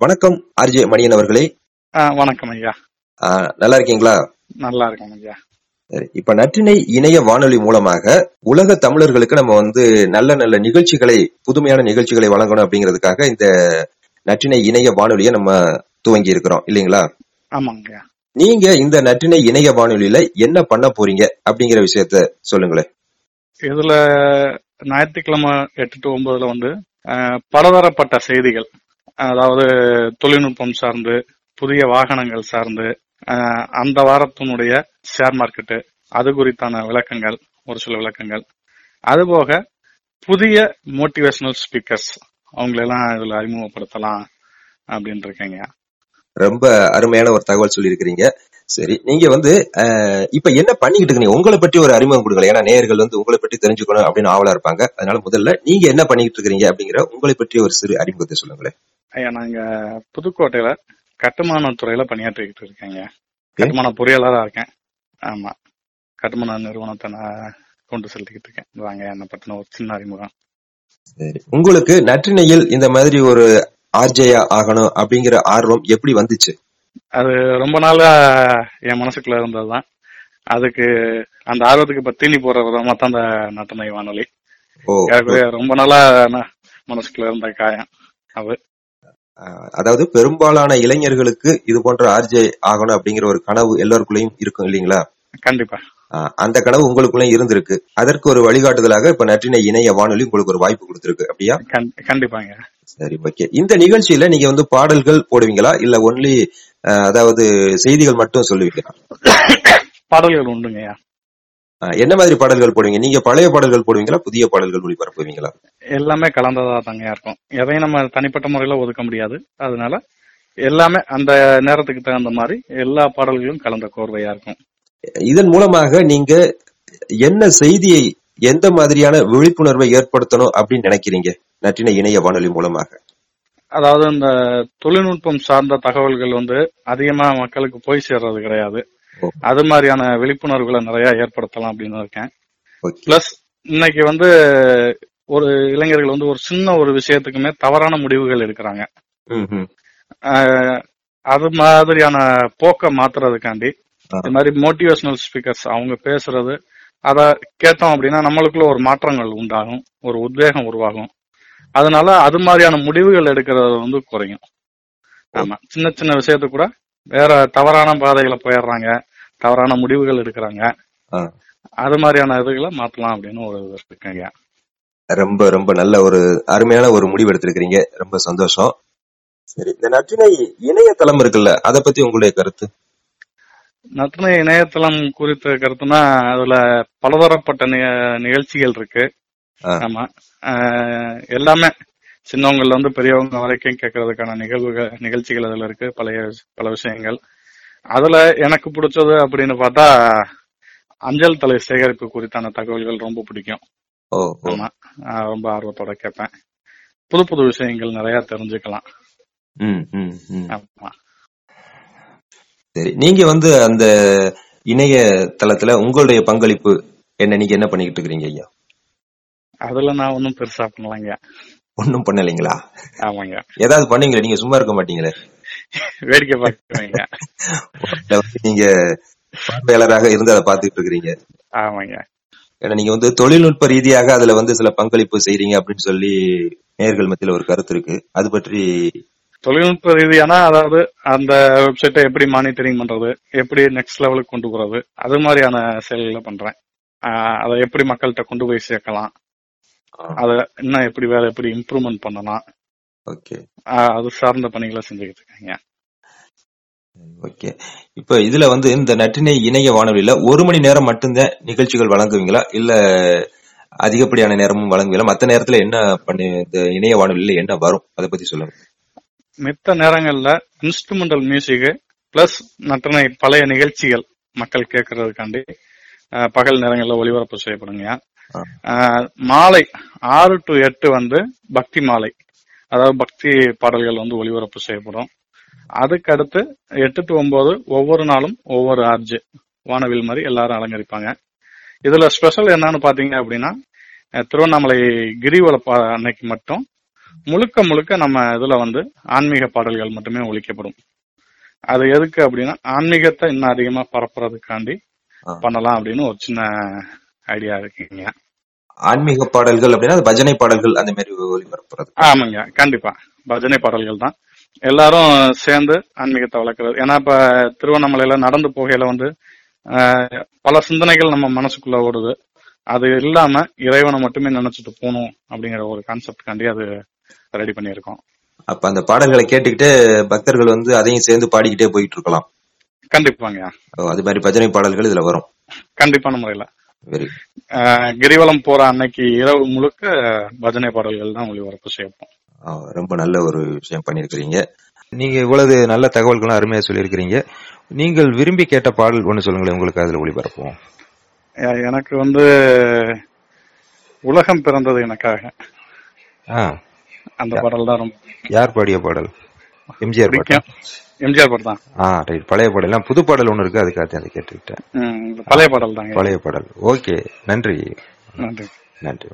வணக்கம் ஆர்ஜே மணியன் அவர்களே. வணக்கம் ஐயா. நல்லா இருக்கீங்களா? நல்லா இருக்கேன் ஐயா. இப்ப நற்றினை இணைய வானொலி மூலமாக உலக தமிழர்களுக்கு நம்ம வந்து நல்ல நல்ல நிகழ்ச்சிகளை புதுமையான நிகழ்ச்சிகளை வழங்கணும் அப்படிங்கிறதுக்காக இந்த நற்றினை இணைய வானொலியை நம்ம துவங்கி இருக்கிறோம். இல்லைங்களா? ஆமாங்க நீங்க இந்த நற்றினை இணைய வானொலியில என்ன பண்ண போறீங்க அப்படிங்கிற விஷயத்த சொல்லுங்களேன். இதுல ஞாயிற்றுக்கிழமை எட்டு டு ஒன்பதுல வந்து பலதரப்பட்ட செய்திகள் அதாவது தொழில்நுட்பம் சார்ந்து புதிய வாகனங்கள் சார்ந்து அந்த வாரத்தினுடைய ஷேர் மார்க்கெட்டு அது குறித்தான விளக்கங்கள் ஒரு சில விளக்கங்கள். அதுபோக புதிய மோட்டிவேஷனல் ஸ்பீக்கர்ஸ் அவங்களெல்லாம் இதுல அறிமுகப்படுத்தலாம் அப்படின்னு இருக்கேங்க ரொம்ப அருமையான ஒரு தகவல் சொல்லியிருக்கிறீங்க. சரி நீங்க வந்து இப்ப என்ன பண்ணிக்கிட்டு இருக்கீங்க? உங்களை பற்றி ஒரு அறிமுகம் கொடுக்கல. ஏன்னா நேயர்கள் வந்து உங்களை பற்றி தெரிஞ்சுக்கணும் அப்படின்னு ஆவலா இருப்பாங்க. அதனால முதல்ல நீங்க என்ன பண்ணிக்கிட்டு இருக்கீங்க அப்படிங்கிற உங்களை பற்றி ஒரு சிறு அறிமுகத்தை சொல்லுங்களேன். ஐயா நாங்க புதுக்கோட்டையில கட்டுமான துறையில பணியாற்றிக்கிட்டு இருக்கேங்க. கட்டுமான பொறியாளரா இருக்கேன். ஆமா. கட்டுமான நிறுவனத்தை நான் கொண்டு செலுத்திக்கிட்டு இருக்கேன். வாங்க என்ன பத்தின ஒரு சின்ன அறிமுகம். சரி. உங்களுக்கு நற்றினையில் இந்த மாதிரி ஒரு ஆர்ஜேயா ஆகணும் அப்படிங்கிற ஆர்வம் எப்படி வந்துச்சு? அது ரொம்ப நாளா என் மனசுக்குள்ள இருந்ததுதான். அதுக்கு அந்த ஆர்வத்துக்கு இப்ப தீனி போற விதமா தான் அந்த நட்டனை வானொலி. ரொம்ப நாளா மனசுக்குள்ள இருந்த காயம் அது. அதாவது பெரும்பாலான இளைஞர்களுக்கு இது போன்ற ஆர்ஜே ஆகணும் அப்படிங்கிற ஒரு கனவு எல்லாருக்குள்ளயும் இருக்கும் இல்லைங்களா? கண்டிப்பா. அந்த கனவு உங்களுக்குள்ளயும் இருந்திருக்கு. அதற்கு ஒரு வழிகாட்டுதலாக இப்ப நற்றினை இணைய வானொலி உங்களுக்கு ஒரு வாய்ப்பு கொடுத்திருக்கு. அப்படியா? கண்- கண்டிப்பாங்க. சரி ஓகே. இந்த நிகழ்ச்சியில நீங்க வந்து பாடல்கள் போடுவீங்களா? இல்ல ஒன்லி அதாவது செய்திகள் மட்டும் சொல்லுவீங்களா? பாடல்கள் உண்டுங்கய்யா. அஹ், என்ன மாதிரி பாடல்கள் போடுவீங்க? நீங்க பழைய பாடல்கள் போடுவீங்களா? புதிய பாடல்கள் ஒளிபரப்புவீங்களா? எல்லாமே கலந்ததா தாங்க இருக்கும். எதையும் நம்ம தனிப்பட்ட முறையில ஒதுக்க முடியாது. அதனால எல்லாமே அந்த நேரத்துக்கு தகுந்த மாதிரி எல்லா பாடல்களும் கலந்த கோர்வையா இருக்கும். இதன் மூலமாக நீங்க என்ன செய்தியை எந்த மாதிரியான விழிப்புணர்வை ஏற்படுத்தணும் அப்படின்னு நினைக்கிறீங்க? நற்றினை இணைய வானொலி மூலமாக. அதாவது இந்த தொழில்நுட்பம் சார்ந்த தகவல்கள் வந்து அதிகமா மக்களுக்கு போய் சேர்றது கிடையாது. அது மாதிரியான விழிப்புணர்வுகளை நிறைய ஏற்படுத்தலாம் அப்படின்னு இருக்கேன். பிளஸ் இன்னைக்கு வந்து ஒரு இளைஞர்கள் வந்து ஒரு சின்ன ஒரு விஷயத்துக்குமே தவறான முடிவுகள் எடுக்கிறாங்க. அது மாதிரியான போக்க மாத்துறதுக்காண்டி ஆ. இந்த மாதிரி மோட்டிவேஷனல் ஸ்பீக்கர்ஸ் அவங்க பேசுறது அத கேட்டோம் அப்படின்னா நம்மளுக்குள்ள ஒரு மாற்றங்கள் உண்டாகும் ஒரு உத்வேகம் உருவாகும். அதனால அது மாதிரியான முடிவுகள் எடுக்கிறது வந்து குறையும். ஆமா சின்ன சின்ன விஷயத்து கூட வேற தவறான பாதைகளை போயிடுறாங்க தவறான முடிவுகள் எடுக்கிறாங்க. அது மாதிரியான இதுகளை மாத்தலாம் அப்படின்னு ஒரு இது இருக்குங்க ரொம்ப ரொம்ப நல்ல ஒரு அருமையான ஒரு முடிவு எடுத்திருக்கிறீங்க. ரொம்ப சந்தோஷம். சரி இந்த நற்றினை இணையதளம் இருக்குல்ல அதை பத்தி உங்களுடைய கருத்து? நற்றினை இணையதளம் குறித்த கருத்துனா அதுல பலதரப்பட்ட நிகழ்ச்சிகள் இருக்கு. ஆமா. எல்லாமே சின்னவங்கள்ல இருந்து பெரியவங்க வரைக்கும் கேட்கறதுக்கான நிகழ்வுகள் நிகழ்ச்சிகள் அதுல இருக்கு பழைய பல விஷயங்கள். அதுல எனக்கு பிடிச்சது அப்படின்னு பார்த்தா அஞ்சல் தலை சேகரிப்பு குறித்தான தகவல்கள் ரொம்ப பிடிக்கும். ஆமா. ரொம்ப ஆர்வத்தோட கேட்பேன். புது புது விஷயங்கள் நிறைய தெரிஞ்சுக்கலாம். ஆமா. சரி நீங்க வந்து அந்த இணைய தளத்துல உங்களுடைய பங்களிப்பு என்ன? நீங்க என்ன பண்ணிக்கிட்டு இருக்கிறீங்க ஐயா? அதுல நான் ஒன்றும் பெருசா பண்ணலைங்க. ஒன்னும் பண்ணலைங்களா? ஆமாங்க. ஏதாவது பண்ணீங்களே? நீங்க சும்மா இருக்க மாட்டீங்களே? வேடிக்கை வந்து நீங்க பார்வையாளராக இருந்து அதை பாத்துட்டு இருக்கிறீங்க. ஆமாங்க. ஏன்னா நீங்க வந்து தொழில்நுட்ப ரீதியாக அதுல வந்து சில பங்களிப்பு செய்றீங்க அப்படின்னு சொல்லி நேர்கள் மத்தியில ஒரு கருத்து இருக்கு. அது பற்றி தொழில்நுட்ப ரீதியான அதாவது அந்த வெப்சைட்டை எப்படி மானிட்டரிங் பண்றது எப்படி நெக்ஸ்ட் லெவலுக்கு கொண்டு போறது அது மாதிரியான செயல்களை பண்றேன். அதை எப்படி மக்கள்கிட்ட கொண்டு போய் சேர்க்கலாம். அதை இன்னும் எப்படி வேற எப்படி இம்ப்ரூவ்மெண்ட் பண்ணலாம். ஓகே. அது சார்ந்த பணிகளை செஞ்சுக்கிட்டு இருக்காங்க. ஓகே. இப்ப இதுல வந்து இந்த நற்றினை இணைய வானொலியில ஒரு மணி நேரம் மட்டும்தான் நிகழ்ச்சிகள் வழங்குவீங்களா? இல்ல அதிகப்படியான நேரமும் வழங்குவீங்களா? மத்த நேரத்துல என்ன பண்ணி இந்த இணைய வானொலியில என்ன வரும்? அதை பத்தி சொல்லுங்க. மித்த நேரங்கள்ல இன்ஸ்ட்ருமெண்டல் மியூசிக் பிளஸ் மற்ற பழைய நிகழ்ச்சிகள் மக்கள் கேட்கறதுக்காண்டி பகல் நேரங்கள்ல ஒளிபரப்பு செய்யப்படுங்க. மாலை ஆறு டு எட்டு வந்து பக்தி மாலை. அதாவது பக்தி பாடல்கள் வந்து ஒளிபரப்பு செய்யப்படும். அதுக்கு அடுத்து எட்டு டு ஒன்பது ஒவ்வொரு நாளும் ஒவ்வொரு ஆர்ஜு வானவில் மாதிரி எல்லாரும் அலங்கரிப்பாங்க. இதுல ஸ்பெஷல் என்னன்னு பாத்தீங்க அப்படின்னா திருவண்ணாமலை கிரிவல அன்னைக்கு மட்டும் முழுக்க முழுக்க நம்ம இதுல வந்து ஆன்மீக பாடல்கள் மட்டுமே ஒழிக்கப்படும். அது எதுக்கு அப்படின்னா ஆன்மீகத்தை இன்னும் அதிகமா பரப்புறதுக்காண்டி. பண்ணலாம் அப்படின்னு ஒரு சின்ன ஐடியா இருக்குங்க. ஆன்மீக பாடல்கள் அப்படின்னா பஜனை பாடல்கள் அந்த மாதிரி ஒளிபரப்புறது ஆமாங்க கண்டிப்பா. பஜனை பாடல்கள் தான். எல்லாரும் சேர்ந்து ஆன்மீகத்தை வளர்க்கறது. ஏன்னா இப்ப திருவண்ணாமலையில நடந்து போகையில வந்து பல சிந்தனைகள் நம்ம மனசுக்குள்ள ஓடுது. அது இல்லாம இறைவனை மட்டுமே நினைச்சிட்டு போகணும் அப்படிங்கிற ஒரு கான்செப்ட் காண்டி அது ரெடி பண்ணியிருக்கோம். அப்ப அந்த பாடல்களை கேட்டுக்கிட்டே பக்தர்கள் வந்து அதையும் சேர்ந்து பாடிக்கிட்டே போயிட்டு இருக்கலாம் கண்டிப்பாங்க அது மாதிரி பஜனை பாடல்கள் இதுல வரும். கண்டிப்பான முறையில. கிரிவலம் போற அன்னைக்கு இரவு முழுக்க பஜனை பாடல்கள் தான் ஒளிபரப்பு செய்யப்போம் ரொம்ப நல்ல ஒரு விஷயம் பண்ணிருக்கிறீங்க நீங்க இவ்வளவு நல்ல தகவல்களும் அருமையா சொல்லியிருக்கிறீங்க. நீங்கள் விரும்பி கேட்ட பாடல் ஒண்ணு சொல்லுங்களேன் உங்களுக்கு அதுல ஒளிபரப்புவோம். எ- எனக்கு வந்து உலகம் பிறந்தது எனக்காக. அந்த பாடல் தான் ரொம்ப யார் பாடிய பாடல்? எம்ஜிஆர் பாடல்? எம்ஜிஆர் பாடல் தான். Ah right. பழைய பாடல். எல்லாம் புது பாடல் ஒண்ணு இருக்கு அதுக்காக அதை கேட்டுக்கிட்டேன். பழைய பாடல் தாங்க. பழைய பாடல். ஓகே. நன்றி. நன்றி. நன்றி.